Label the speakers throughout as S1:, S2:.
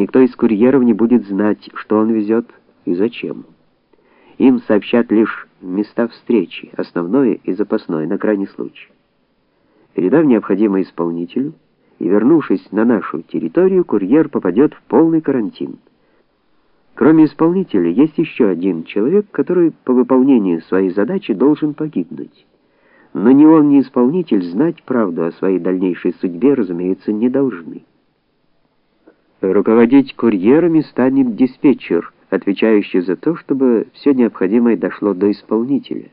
S1: Никто из курьеров не будет знать, что он везет и зачем. Им сообщат лишь места встречи, основное и запасное на крайний случай. Передав необходимое исполнителю и вернувшись на нашу территорию, курьер попадет в полный карантин. Кроме исполнителя, есть еще один человек, который по выполнению своей задачи должен погибнуть. Но ни он, ни исполнитель знать правду о своей дальнейшей судьбе, разумеется, не должны. Руководить курьерами станет диспетчер, отвечающий за то, чтобы все необходимое дошло до исполнителя.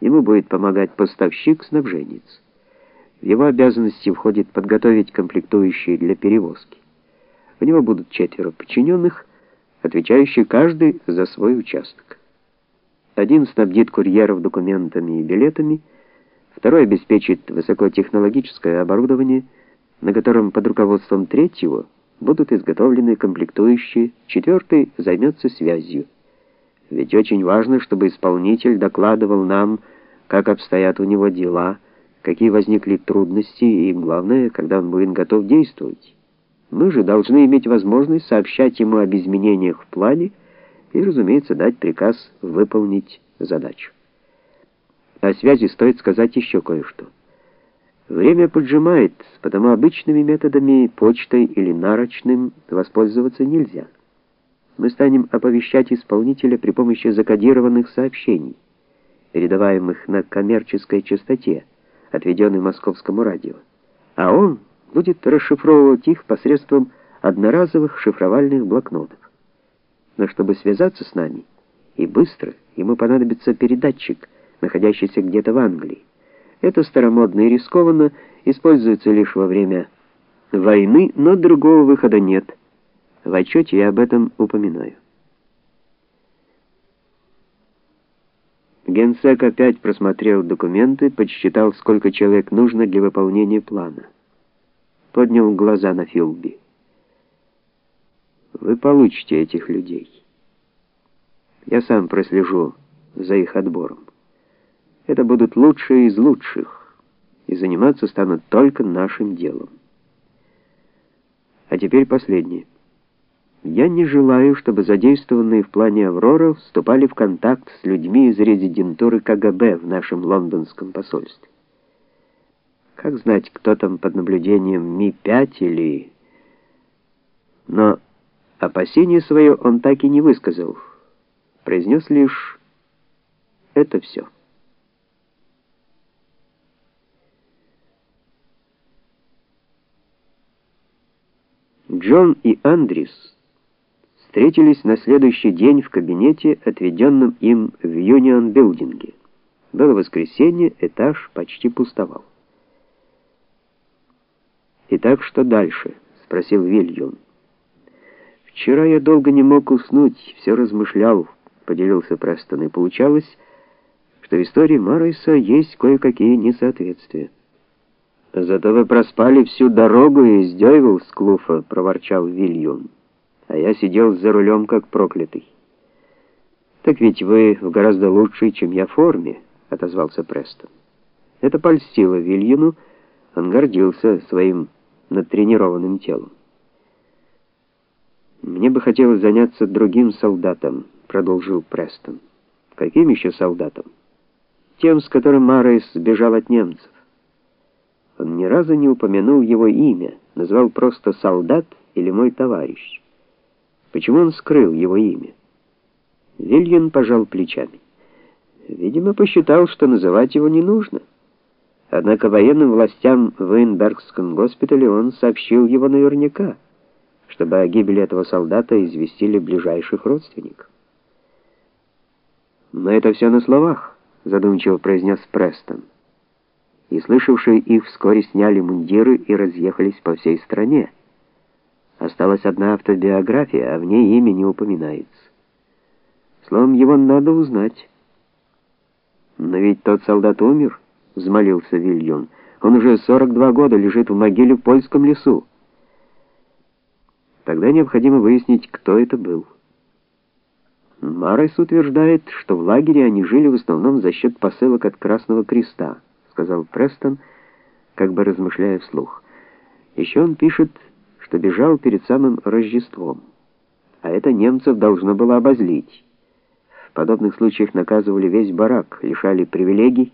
S1: Ему будет помогать поставщик-снабженец. В его обязанности входит подготовить комплектующие для перевозки. У него будут четверо подчиненных, отвечающие каждый за свой участок. Один снабдит курьеров документами и билетами, второй обеспечит высокотехнологическое оборудование, на котором под руководством третьего будут изготовлены комплектующие, четвертый займется связью. Ведь очень важно, чтобы исполнитель докладывал нам, как обстоят у него дела, какие возникли трудности и, главное, когда он будет готов действовать. Мы же должны иметь возможность сообщать ему об изменениях в плане и, разумеется, дать приказ выполнить задачу. О связи стоит сказать еще кое-что. Время поджимает, потому обычными методами, почтой или нарочным, воспользоваться нельзя. Мы станем оповещать исполнителя при помощи закодированных сообщений, передаваемых на коммерческой частоте, отведенной московскому радио. А он будет расшифровывать их посредством одноразовых шифровальных блокнотов. Но чтобы связаться с нами, и быстро, ему понадобится передатчик, находящийся где-то в Англии. Это старомодно и рискованно, используется лишь во время войны, но другого выхода нет. В отчете я об этом упоминаю. Генсек опять просмотрел документы, подсчитал, сколько человек нужно для выполнения плана. Поднял глаза на Филби. Вы получите этих людей. Я сам прослежу за их отбором. Это будут лучшие из лучших, и заниматься станут только нашим делом. А теперь последнее. Я не желаю, чтобы задействованные в плане Аврора вступали в контакт с людьми из резидентуры КГБ в нашем лондонском посольстве. Как знать, кто там под наблюдением Ми-5 или... Но опасение свое он так и не высказал. Произнес лишь «это все». Джон и Андрис встретились на следующий день в кабинете, отведенном им в Юнион-билдинге. Было воскресенье, этаж почти пустовал. «Итак, что дальше?» — спросил Вильюн. «Вчера я долго не мог уснуть, все размышлял», — поделился Престон, и получалось, что в истории Маррейса есть кое-какие несоответствия. «Зато вы проспали всю дорогу из Дёйвилл-Склуфа», — проворчал Вильюн. «А я сидел за рулем, как проклятый». «Так ведь вы в гораздо лучшей, чем я, форме», — отозвался Престон. Это польстило Вильюну, он гордился своим натренированным телом. «Мне бы хотелось заняться другим солдатом», — продолжил Престон. «Каким еще солдатом?» «Тем, с которым Маррейс сбежал от немцев. Он ни разу не упомянул его имя, назвал просто солдат или мой товарищ. Почему он скрыл его имя? Вильян пожал плечами. Видимо, посчитал, что называть его не нужно. Однако военным властям в Эйнбергском госпитале он сообщил его наверняка, чтобы о гибели этого солдата известили ближайших родственников. «Но это все на словах», — задумчиво произнес Престон и слышавшие их вскоре сняли мундиры и разъехались по всей стране. Осталась одна автобиография, а в ней имя не упоминается. Словом, его надо узнать. Но ведь тот солдат умер, взмолился Вильон. Он уже 42 года лежит в могиле в польском лесу. Тогда необходимо выяснить, кто это был. Марес утверждает, что в лагере они жили в основном за счет посылок от Красного Креста сказал Престон, как бы размышляя вслух. Еще он пишет, что бежал перед самым Рождеством. А это немцев должно было обозлить. В подобных случаях наказывали весь барак, лишали привилегий,